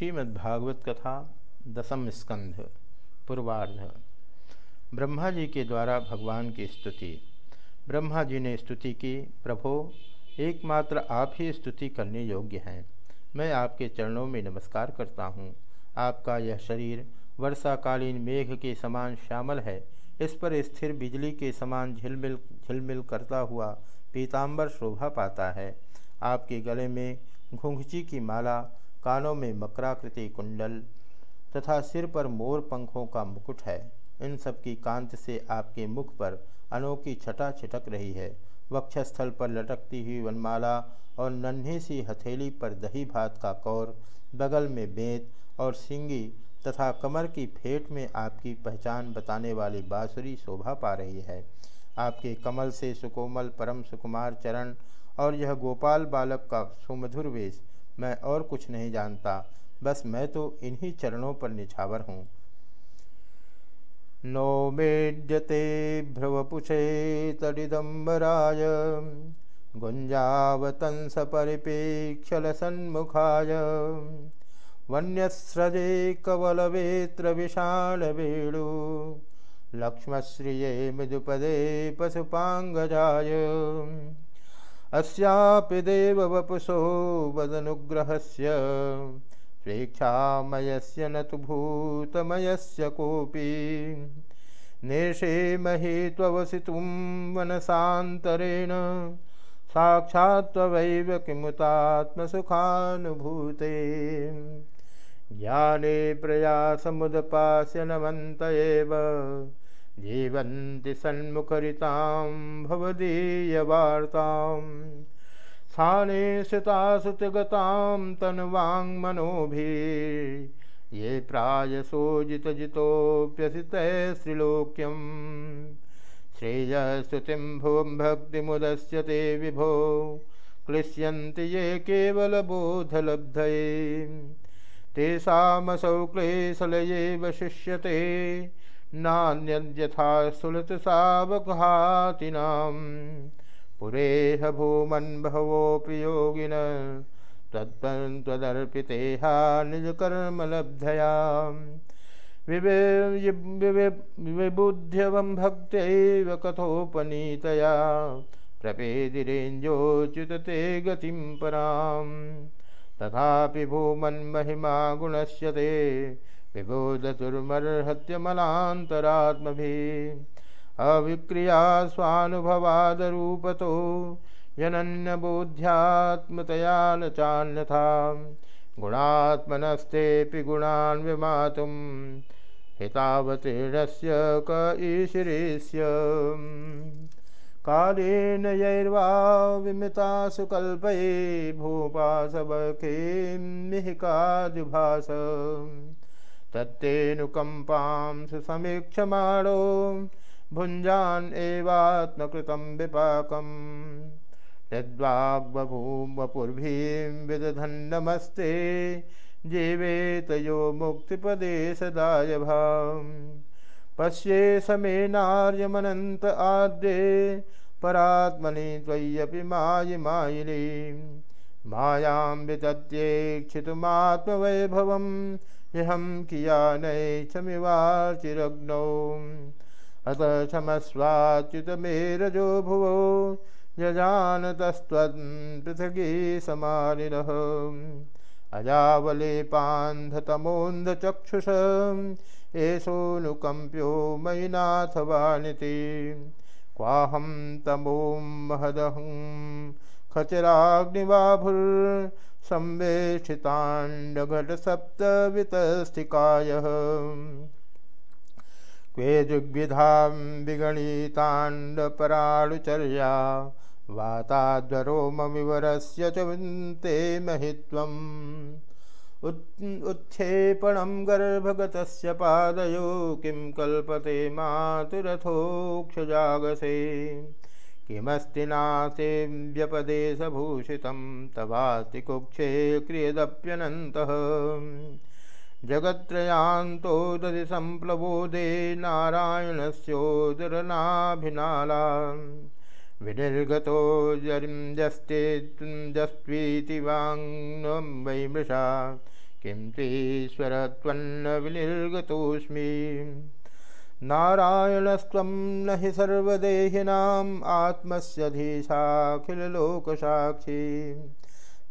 श्रीमद्भागवत कथा, दसम स्कंध, पूर्वार्ध। ब्रह्मा जी के द्वारा भगवान की स्तुति। ब्रह्मा जी ने स्तुति की, प्रभो, एकमात्र आप ही स्तुति करने योग्य हैं। मैं आपके चरणों में नमस्कार करता हूँ। आपका यह शरीर वर्षाकालीन मेघ के समान श्यामल है। इस पर स्थिर बिजली के समान झिलमिल झिलमिल करता हुआ पीताम्बर शोभा पाता है। आपके गले में घुंघची की माला कानों में मकराकृति कुंडल तथा सिर पर मोर पंखों का मुकुट है। इन सब की कांत से आपके मुख पर अनोखी छटा छिटक रही है। वक्षस्थल पर लटकती हुई वनमाला और नन्ही सी हथेली पर दही भात का कौर, बगल में बेत और सिंगी तथा कमर की फेट में आपकी पहचान बताने वाली बाँसुरी शोभा पा रही है। आपके कमल से सुकोमल परम सुकुमार चरण और यह गोपाल बालक का सुमधुर वेश मैं और कुछ नहीं जानता। बस मैं तो इन्हीं चरणों पर निछावर हूँ। नो मेड्यते भ्रवपुषे तडिदम्बराय गुञ्जावतंस परिपेक्षल सन्मुखाय। वन्यस्रजे विषाणवेणु लक्ष्मश्रिये मृदुपदे पशुपाङ्गजाय। अस्यापि देववपुषो वदनुग्रहस्य, स्वेच्छामयस्य न तु भूतमयस्य कोऽपि। नेषेमहि त्ववसितुं वनसान्तरेण साक्षात् त्ववैव किमुतात्मसुखानुभूते। ज्ञाने प्रयासमुदपास्य एव जीवन्ति सन्मुखरितां भवदीयवार्तां। स्थाने श्रुतासुतगतां तनुवाङ्मनोभिः ये प्रायसोजितजितोऽप्यसितः श्रीलोक्यं श्रेयस्तुतिं भुवं भक्तिमुदस्य ते विभो। क्लिश्यन्ति ये केवलबोधलब्धये। तेषामसौ क्लेशलये वशिष्यते। नान्यथा सुलतसावघातिनां पुरेह भूमन् बहवोऽपि योगिन त्वदर्पितेहा निजकर्मलब्धया विबुध्यवं भक्त्यैव कथोपनीतया प्रपेदिरेञ्जोच्युत ते गतिं पराम्। तथापि भूमन्महिमा गुणस्य ते विबोधतुर्मर्हत्यमलान्तरात्मभिः अविक्रिया स्वानुभवादरूपतो यनन्यबोध्यात्मतया न चान्यथा। गुणात्मनस्तेऽपि गुणान् विमातुं हितावतीर्णस्य क ईशिरेस्य। कालेन यैर्वा विमितासु कल्पये भूपासवखेन्मिहिकादिभास तत्तेऽनुकम्पां सुसमीक्षमाणो भुञ्जान् एवात्मकृतं विपाकम् यद्वाग्बभूवपुर्भीं विदधन्नमस्ते जीवेत यो मुक्तिपदे सदाय पश्ये समेनार्यमनन्त आद्ये, परात्मनि त्वय्यपि मायि मायिनी। मायां वितत्येक्षितुमात्मवैभवम् इहं कियानैक्षमिवाचिरग्नौ अत क्षमस्वाच्युतमेरजो भुवो यजानतस्त्वत्पृथगी समानिनः। अजावलेपान्धतमोन्धचक्षुष एषोऽनुकम्प्यो मयि नाथ वानिति क्वाहं तमों महदहं खचराग्निवाभुर्संवेष्टिताण्डघटसप्तवितस्थिकायः क्वे दिग्विधां विगणिताण्डपराणुचर्या वाताद्वरोमविवरस्य च ते महित्वम्। उत्क्षेपणं गर्भगतस्य पादयो किं कल्पते मातुरथोक्षजागसे। किमस्ति नासे व्यपदेशभूषितं तवास्ति कुक्षे क्रियदप्यनन्तः। जगत्त्रयान्तो दधि सम्प्लवोदे नारायणस्योदरनाभिनाला। विनिर्गतो जस्ते जस्त्वीति वाङ् वै मृषा। किं त्वीश्वरत्वन्न विनिर्गतोऽस्मि। नारायणस्त्वं न हि सर्वदेहिनाम् आत्मस्यधीशाखिलोकसाक्षी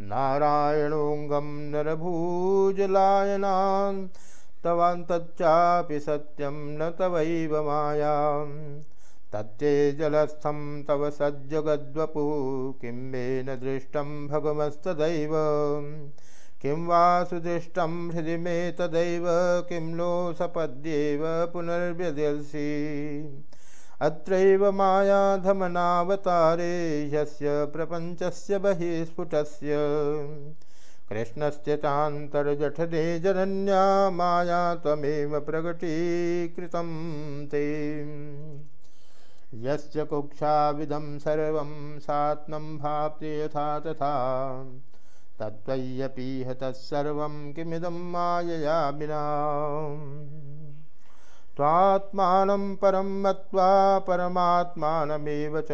नारायणोऽङ्गं नरभूजलायनान् तवान्तच्चापि सत्यं न तवैव तत्ते जलस्थं तव सज्जगद्वपुः, किं मे न दृष्टं भगवस्तदैव किं वा सुदृष्टं हृदि मे तदैव, किं नो सपद्येव पुनर्व्यदर्शि अत्रैव मायाधमनावतारे, यस्य प्रपञ्चस्य बहिः स्फुटस्य कृष्णस्य चान्तर्जठदे जनन्या, माया त्वमेव प्रकटीकृतं ते। यस्य कुक्षाविदं सर्वं सात्मं भाप्ति यथा तथा। तत्त्वय्यपीह तत्सर्वं किमिदं मायया विना। त्वात्मानं परं मत्वा परमात्मानमेव च।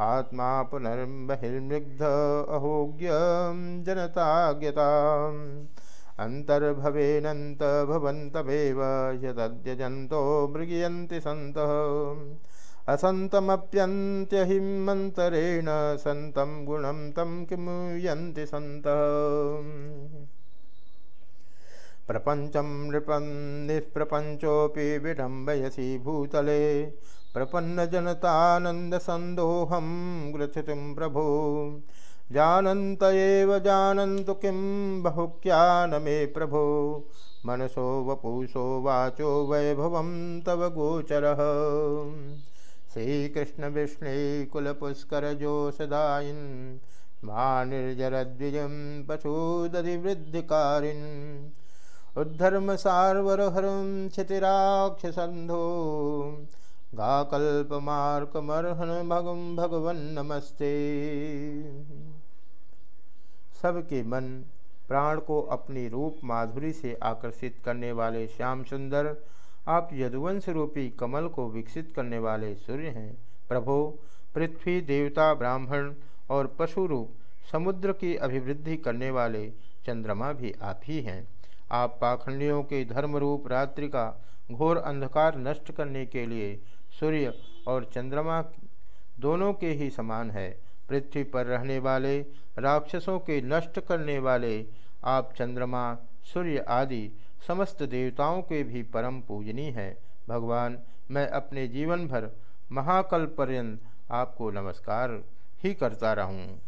आत्मा पुनर्बहिर्मृग्ध अहोग्यं जनताज्ञताम् अन्तर्भवेनन्तभवन्तमेव यदद्यजन्तो मृगयन्ति सन्तः। असन्तमप्यन्त्यहिमन्तरेण सन्तं गुणं तं किमुयन्ति सन्तः। प्रपञ्चं नृपं निष्प्रपञ्चोऽपि विडम्बयसि भूतले, प्रपन्नजनतानन्दसन्दोहं ग्रथितुं प्रभो। जानन्त एव जानन्तु किं बहुक्यान मे प्रभो। मनसो वपुषो वाचो वैभवं तव गोचरः। श्रीकृष्ण विष्णे कुलपुष्करजोषदायिन् मा निर्जरद्विजं पशुदधिवृद्धिकारिन् उद्धर्म सार्वरहरं क्षितिराक्षसन्धो गाकल्पमार्कमर्हन भगं भगवन् नमस्ते। सबके मन प्राण को अपनी रूप माधुरी से आकर्षित करने वाले श्याम सुंदर आप यदुवंश रूपी कमल को विकसित करने वाले सूर्य हैं। प्रभो, पृथ्वी, देवता, ब्राह्मण और पशु रूप समुद्र की अभिवृद्धि करने वाले चंद्रमा भी आप ही हैं। आप पाखंडियों के धर्म रूप रात्रि का घोर अंधकार नष्ट करने के लिए सूर्य और चंद्रमा दोनों के ही समान है। पृथ्वी पर रहने वाले, राक्षसों के नष्ट करने वाले, आप चंद्रमा, सूर्य आदि समस्त देवताओं के भी परम पूजनीय हैं। भगवान, मैं अपने जीवन भर महाकल पर्यंत आपको नमस्कार ही करता रहूँ।